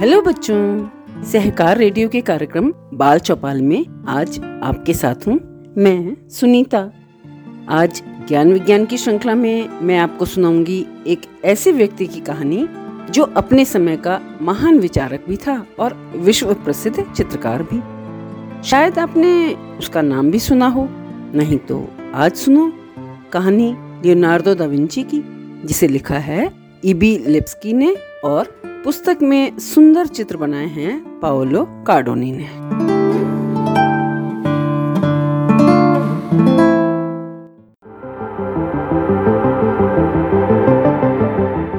Hello बच्चों, सहकार radio के कार्यक्रम बाल चौपाल में आज आपके साथ हूँ मैं सुनीता। आज ज्ञान विज्ञान की श्रृंखला में मैं आपको सुनाऊँगी एक ऐसे व्यक्ति की कहानी जो अपने समय का महान विचारक भी था और विश्व प्रसिद्ध चित्रकार भी। शायद आपने उसका नाम भी सुना हो, नहीं तो आज सुनो कहानी लियोनार्डो दा की, जिसे लिखा है इबी लिप्सकी ने और पुस्तक में सुंदर चित्र बनाए हैं पाओलो कार्डोनी ने।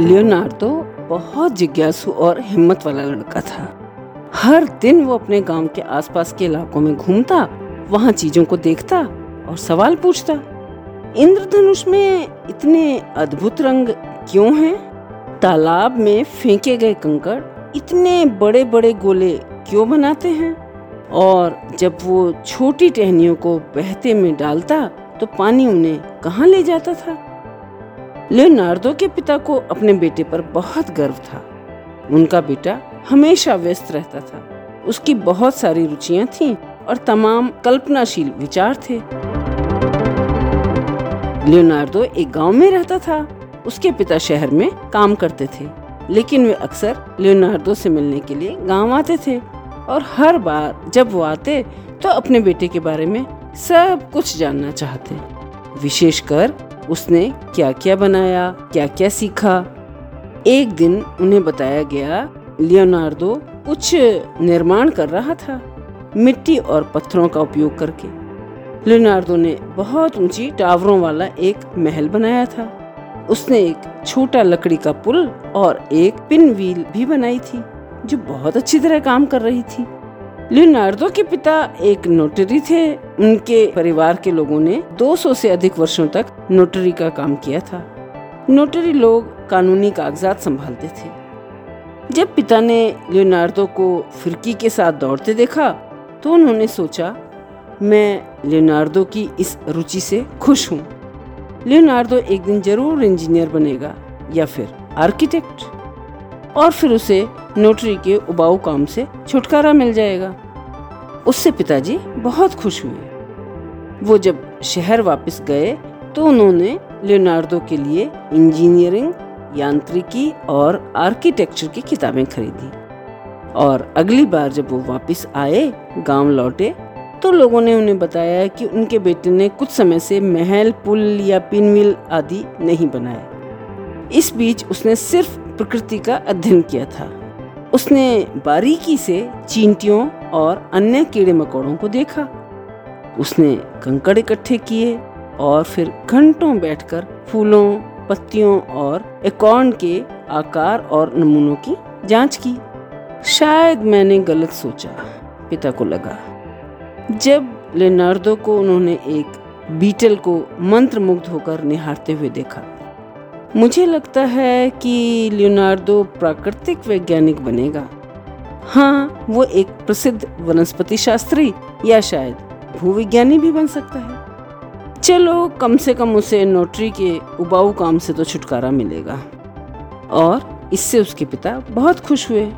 लियोनार्डो बहुत जिज्ञासु और हिम्मत वाला लड़का था। हर दिन वो अपने गाँव के आसपास के इलाकों में घूमता, वहाँ चीज़ों को देखता और सवाल पूछता। इंद्रधनुष में इतने अद्भुत रंग क्यों हैं? तालाब में फेंके गए कंकड़ इतने बड़े बड़े गोले क्यों बनाते हैं? और जब वो छोटी टहनियों को बहते में डालता तो पानी उन्हें कहाँ ले जाता था? लियोनार्डो के पिता को अपने बेटे पर बहुत गर्व था। उनका बेटा हमेशा व्यस्त रहता था। उसकी बहुत सारी रुचियाँ थीं और तमाम कल्पनाशील विचार थे। लियोनार्डो एक गाँव में रहता था। उसके पिता शहर में काम करते थे, लेकिन वे अक्सर लियोनार्डो से मिलने के लिए गाँव आते थे। और हर बार जब वो आते तो अपने बेटे के बारे में सब कुछ जानना चाहते। विशेषकर उसने क्या क्या बनाया क्या क्या सीखा। एक दिन उन्हें बताया गया लियोनार्डो कुछ निर्माण कर रहा था, मिट्टी और पत्थरों का उपयोग करके। लियोनार्डो ने बहुत ऊँची टावरों वाला एक महल बनाया था। उसने एक छोटा लकड़ी का पुल और एक पिन व्हील भी बनाई थी, जो बहुत अच्छी तरह काम कर रही थी। लियोनार्डो के पिता एक नोटरी थे। उनके परिवार के लोगों ने 200 से अधिक वर्षों तक नोटरी का काम किया था। नोटरी लोग कानूनी कागजात संभालते थे। जब पिता ने लियोनार्डो को फिरकी के साथ दौड़ते देखा तो उन्होंने सोचा, मैं लियोनार्डो की इस रुचि से खुश हूँ। लियोनार्डो एक दिन ज़रूर इंजीनियर बनेगा या फिर आर्किटेक्ट। और फिर उसे नोटरी के उबाऊ काम से छुटकारा मिल जाएगा। उससे पिताजी बहुत खुश हुए। वो जब शहर वापस गए तो उन्होंने लियोनार्डो के लिए इंजीनियरिंग, यांत्रिकी और आर्किटेक्चर की किताबें खरीदी। और अगली बार जब वो वापस आए, गाँव लौटे तो लोगों ने उन्हें बताया कि उनके बेटे ने कुछ समय से महल, पुल या पिनविल आदि नहीं बनाए। इस बीच उसने सिर्फ़ प्रकृति का अध्ययन किया था। उसने बारीकी से चींटियों और अन्य कीड़े मकोड़ों को देखा। उसने कंकड़ इकट्ठे किए और फिर घंटों बैठकर फूलों, पत्तियों और एकॉर्न के आकार और नमूनों की जाँच की। शायद मैंने गलत सोचा, पिता को लगा। जब लेनार्डो को उन्होंने एक बीटल को मंत्र मुग्ध होकर निहारते हुए देखा, मुझे लगता है कि लियोनार्डो प्राकृतिक वैज्ञानिक बनेगा। हाँ वो एक प्रसिद्ध वनस्पति शास्त्री या शायद भूविज्ञानी भी बन सकता है। चलो, कम से कम उसे नोटरी के उबाऊ काम से तो छुटकारा मिलेगा। और इससे उसके पिता बहुत खुश हुए।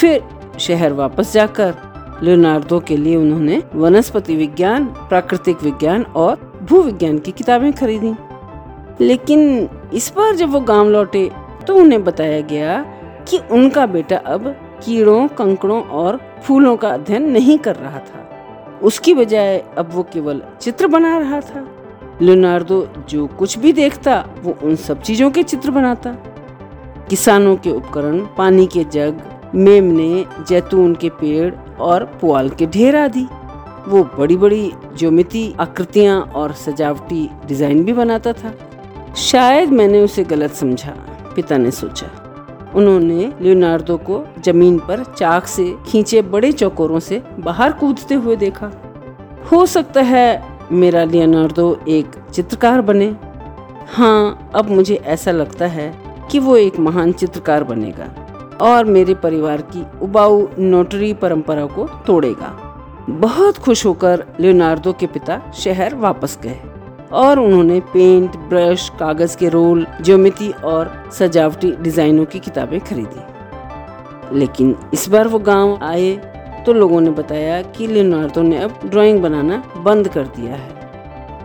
फिर शहर वापस जाकर लियोनार्डो के लिए उन्होंने वनस्पति विज्ञान, प्राकृतिक विज्ञान और भू विज्ञान की किताबें खरीदी। लेकिन इस बार जब वो गाँव लौटे तो उन्हें बताया गया कि उनका बेटा अब कीड़ों, कंकड़ों और फूलों का अध्ययन नहीं कर रहा था। उसकी बजाय अब वो केवल चित्र बना रहा था। लियोनार्डो जो कुछ भी देखता, वो उन सब चीज़ों के चित्र बनाता। किसानों के उपकरण, पानी के जग, मेमने, जैतून के पेड़ और पुआल के ढेर आदि। वो बड़ी बड़ी ज्योमिति आकृतियाँ और सजावटी डिज़ाइन भी बनाता था। शायद मैंने उसे गलत समझा, पिता ने सोचा। उन्होंने लियोनार्डो को ज़मीन पर चाक से खींचे बड़े चौकोरों से बाहर कूदते हुए देखा। हो सकता है मेरा लियोनार्डो एक चित्रकार बने। हाँ अब मुझे ऐसा लगता है कि वो एक महान चित्रकार बनेगा। और मेरे परिवार की उबाऊ नोटरी परंपरा को तोड़ेगा। बहुत खुश होकर लियोनार्डो के पिता शहर वापस गए और उन्होंने पेंट, ब्रश, कागज़ के रोल, ज्योमिति और सजावटी डिजाइनों की किताबें खरीदी। लेकिन इस बार वो गाँव आए तो लोगों ने बताया कि लियोनार्डो ने अब ड्राइंग बनाना बंद कर दिया है।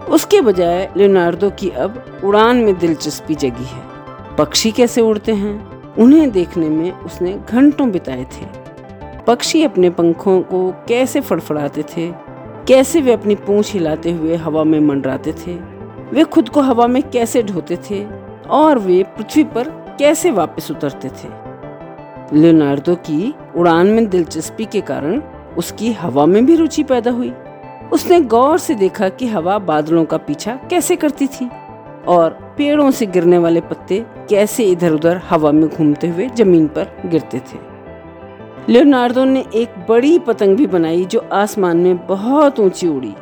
उसके बजाय लियोनार्डो की अब उड़ान में दिलचस्पी जगी है। पक्षी कैसे उड़ते हैं? उन्हें देखने में उसने घंटों बिताए थे। पक्षी अपने पंखों को कैसे फड़फड़ाते थे, कैसे वे अपनी पूंछ हिलाते हुए हवा में मंडराते थे, वे खुद को हवा में कैसे ढोते थे और वे पृथ्वी पर कैसे वापस उतरते थे। लियोनार्डो की उड़ान में दिलचस्पी के कारण उसकी हवा में भी रुचि पैदा हुई। उसने गौर से देखा कि हवा बादलों का पीछा कैसे करती थी और पेड़ों से गिरने वाले पत्ते कैसे इधर उधर हवा में घूमते हुए ज़मीन पर गिरते थे। लियोनार्डो ने एक बड़ी पतंग भी बनाई जो आसमान में बहुत ऊँची उड़ी।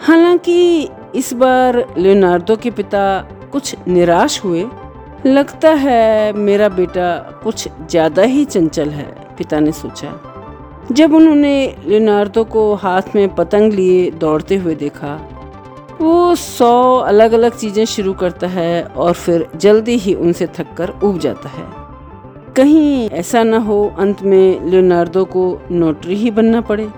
हालाँकि इस बार लियोनार्डो के पिता कुछ निराश हुए। लगता है मेरा बेटा कुछ ज़्यादा ही चंचल है, पिता ने सोचा। जब उन्होंने लियोनार्डो को हाथ में पतंग लिए दौड़ते हुए देखा वो सौ अलग अलग चीज़ें शुरू करता है और फिर जल्दी ही उनसे थक कर उब जाता है। कहीं ऐसा न हो अंत में लियोनार्डो को नोटरी ही बनना पड़े।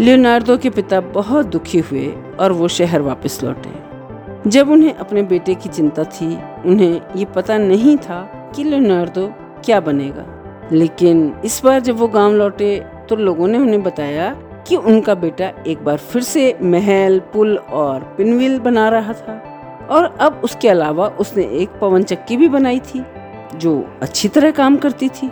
लियोनार्डो के पिता बहुत दुखी हुए और वो शहर वापस लौटे। जब उन्हें अपने बेटे की चिंता थी, उन्हें ये पता नहीं था कि लियोनार्डो क्या बनेगा। लेकिन इस बार जब वो गाँव लौटे तो लोगों ने उन्हें बताया कि उनका बेटा एक बार फिर से महल, पुल और पिनविल बना रहा था। और अब उसके अलावा उसने एक पवन चक्की भी बनाई थी, जो अच्छी तरह काम करती थी।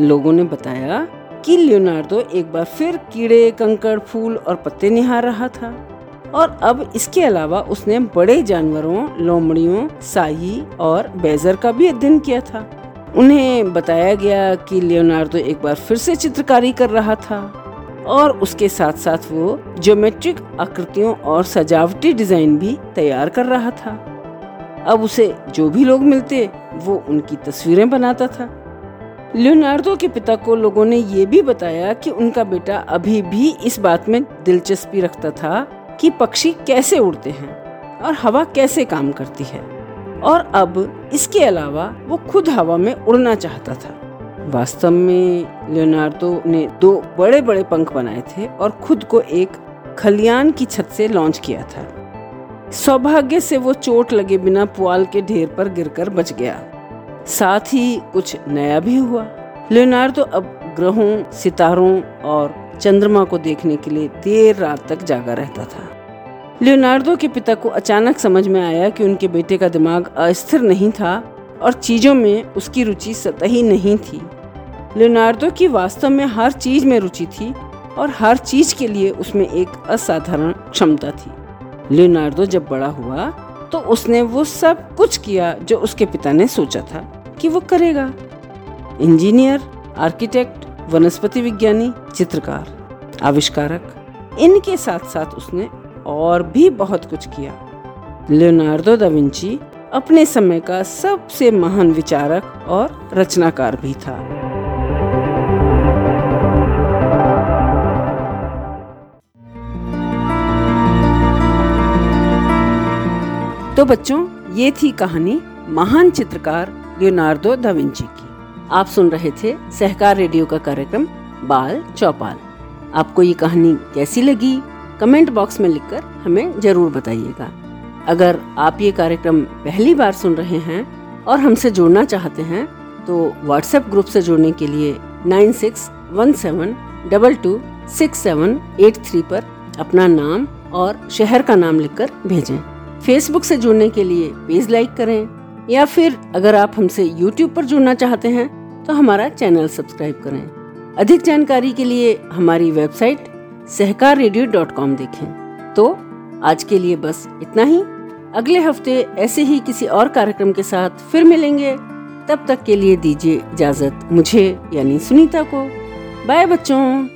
लोगों ने बताया कि लियोनार्डो एक बार फिर कीड़े, कंकड़, फूल और पत्ते निहार रहा था। और अब इसके अलावा उसने बड़े जानवरों, लोमड़ियों साही और बेजर का भी अध्ययन किया था। उन्हें बताया गया कि लियोनार्डो एक बार फिर से चित्रकारी कर रहा था। और उसके साथ साथ वो ज्योमेट्रिक आकृतियों और सजावटी डिज़ाइन भी तैयार कर रहा था। अब उसे जो भी लोग मिलते, वो उनकी तस्वीरें बनाता था। लियोनार्डो के पिता को लोगों ने ये भी बताया कि उनका बेटा अभी भी इस बात में दिलचस्पी रखता था कि पक्षी कैसे उड़ते हैं और हवा कैसे काम करती है। और अब इसके अलावा वो खुद हवा में उड़ना चाहता था। वास्तव में लियोनार्डो ने दो बड़े बड़े पंख बनाए थे और खुद को एक खलियान की छत से लॉन्च किया था। सौभाग्य से वो चोट लगे बिना पुआल के ढेर पर गिरकर बच गया। साथ ही कुछ नया भी हुआ। लियोनार्डो अब ग्रहों, सितारों और चंद्रमा को देखने के लिए देर रात तक जागा रहता था। लियोनार्डो के पिता को अचानक समझ में आया कि उनके बेटे का दिमाग अस्थिर नहीं था और चीज़ों में उसकी रुचि सतही नहीं थी। लियोनार्डो की वास्तव में हर चीज़ में रुचि थी और हर चीज़ के लिए उसमें एक असाधारण क्षमता थी। लियोनार्डो जब बड़ा हुआ तो उसने वो सब कुछ किया जो उसके पिता ने सोचा था कि वो करेगा। इंजीनियर, आर्किटेक्ट, वनस्पति विज्ञानी, चित्रकार, आविष्कारक, इनके साथ साथ उसने और भी बहुत कुछ किया। लियोनार्डो दा विंची अपने समय का सबसे महान विचारक और रचनाकार भी था। तो बच्चों, ये थी कहानी महान चित्रकार लियोनार्डो दा विंची की। आप सुन रहे थे सहकार रेडियो का कार्यक्रम बाल चौपाल। आपको ये कहानी कैसी लगी? कमेंट बॉक्स में लिखकर हमें ज़रूर बताइएगा। अगर आप ये कार्यक्रम पहली बार सुन रहे हैं और हमसे जुड़ना चाहते हैं तो व्हाट्सएप ग्रुप से जुड़ने के लिए nine six one seven double two six seven eight three पर अपना नाम और शहर का नाम लिखकर भेजें। फेसबुक से जुड़ने के लिए पेज लाइक करें, या फिर अगर आप हमसे यूट्यूब पर जुड़ना चाहते हैं तो हमारा चैनल सब्सक्राइब करें। अधिक जानकारी के लिए हमारी website Sahakar radio dot com देखें। तो आज के लिए बस इतना ही। अगले हफ़्ते ऐसे ही किसी और कार्यक्रम के साथ फिर मिलेंगे। तब तक के लिए दीजिए इजाज़त मुझे यानी सुनीता को। बाय बच्चों।